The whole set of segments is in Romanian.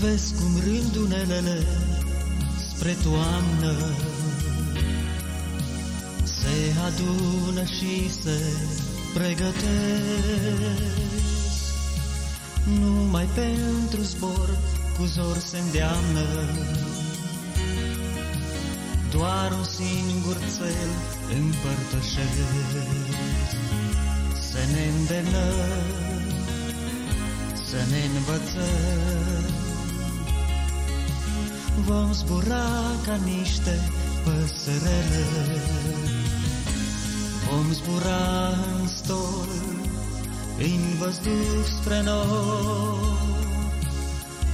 Vezi cum rândunelele spre toamnă. Se adună și se pregătesc. Numai pentru zbor cu zor se îndeamnă. Doar un singur cel împărtășesc. Să ne îndemnăm, să ne învățăm Vom zbura ca niște păsărele. Vom zbura în stol, în văzduh spre noi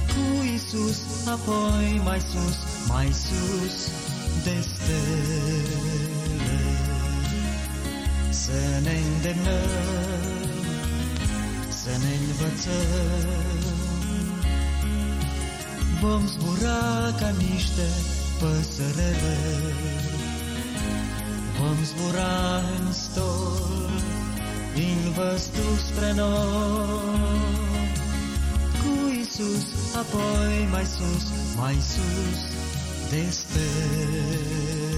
Cu Isus, apoi mai sus, mai sus de stele. Să ne îndemnăm, să ne învățăm Vom zbura ca niște păsărele Vom zbura în stol, din văzduh spre noi. Cu Isus, apoi mai sus, mai sus de stele.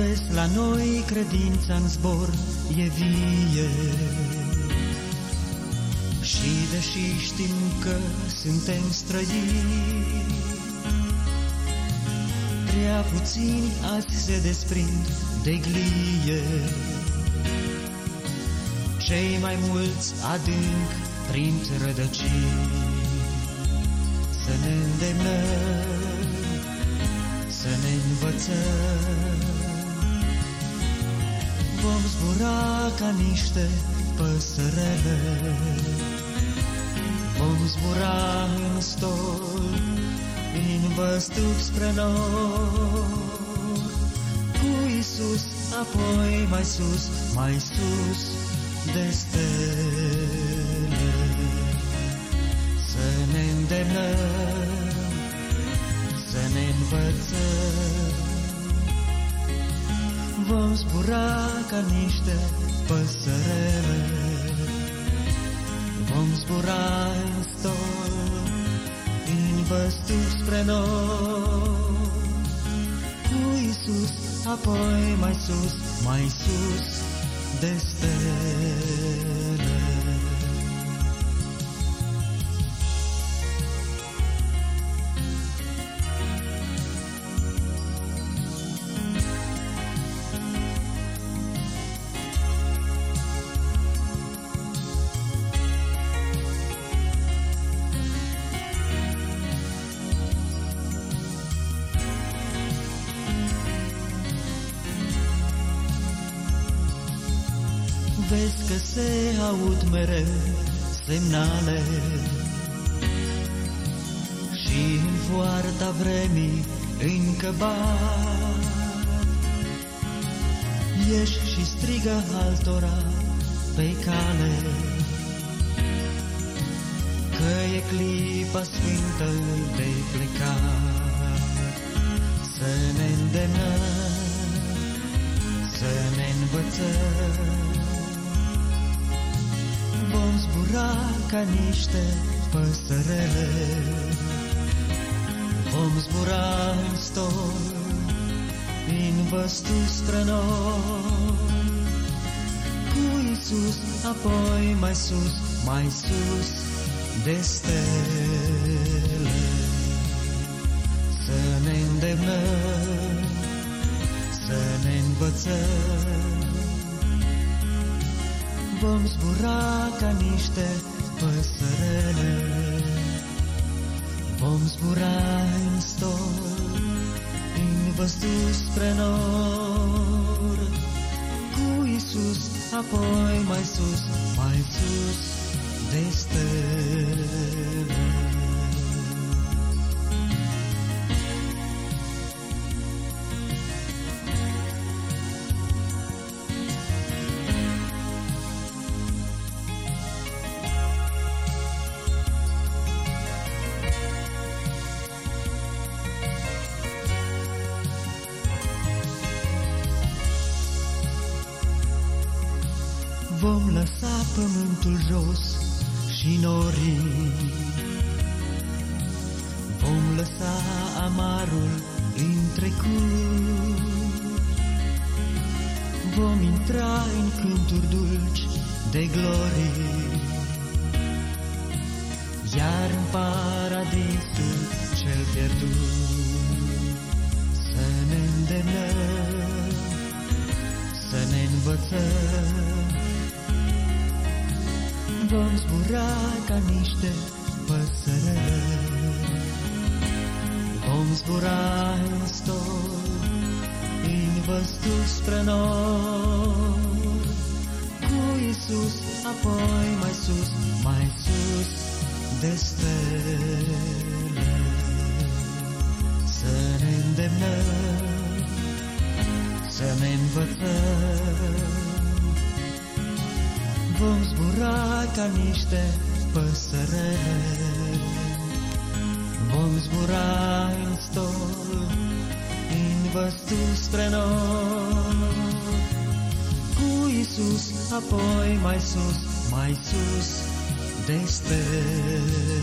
Vezi la noi credința în zbor e vie. Și deși știm că suntem străini Prea puțini azi se desprind de glie. Cei mai mulți adânc printre rădăcini Să ne îndemnăm, să ne învățăm vom zbura ca niște păsărele. Vom zbura în stol, în văzduh spre nor. Cu Isus, apoi mai sus, mai sus de stele. Să ne îndemnăm, să ne învățăm, vom zbura ca niște păsărele. Vom zbura în stol, în văzduh spre noi. Cu Isus, apoi mai sus, mai sus de stele. Vezi că se aud mereu semnale. Și în foarta vremii încă bat Ieși și strigă altora pe cale. Că e clipa sfântă de plecat Să ne îndemnăm, să ne învățăm vom zbura ca niște păsărele. Vom zbura în stol, în văzduh spre noi. Cu Isus, apoi mai sus, mai sus de stele. Să ne îndemnăm, să ne învățăm, vom zbura ca niște păsărele. Vom zbura în stol, în văzduh spre nor. Cu Isus, apoi mai sus, mai sus de stele. Vom lăsa pământul jos și norii. Vom lăsa amarul în trecut. Vom intra în cânturi dulci de glorie. Iar în paradisul cel pierdut Să ne îndemnăm, să ne învățăm Vom zbura ca niște păsărele Vom zbura în stol, în văstul spre nord Cu Iisus, apoi mai sus, mai sus de stele. Să ne îndemnăm, să ne învățăm. Vom zbura ca niște păsărele. Vom zbura în stol, în văstul spre nord. Cu Iisus, apoi mai sus, mai sus, de stele.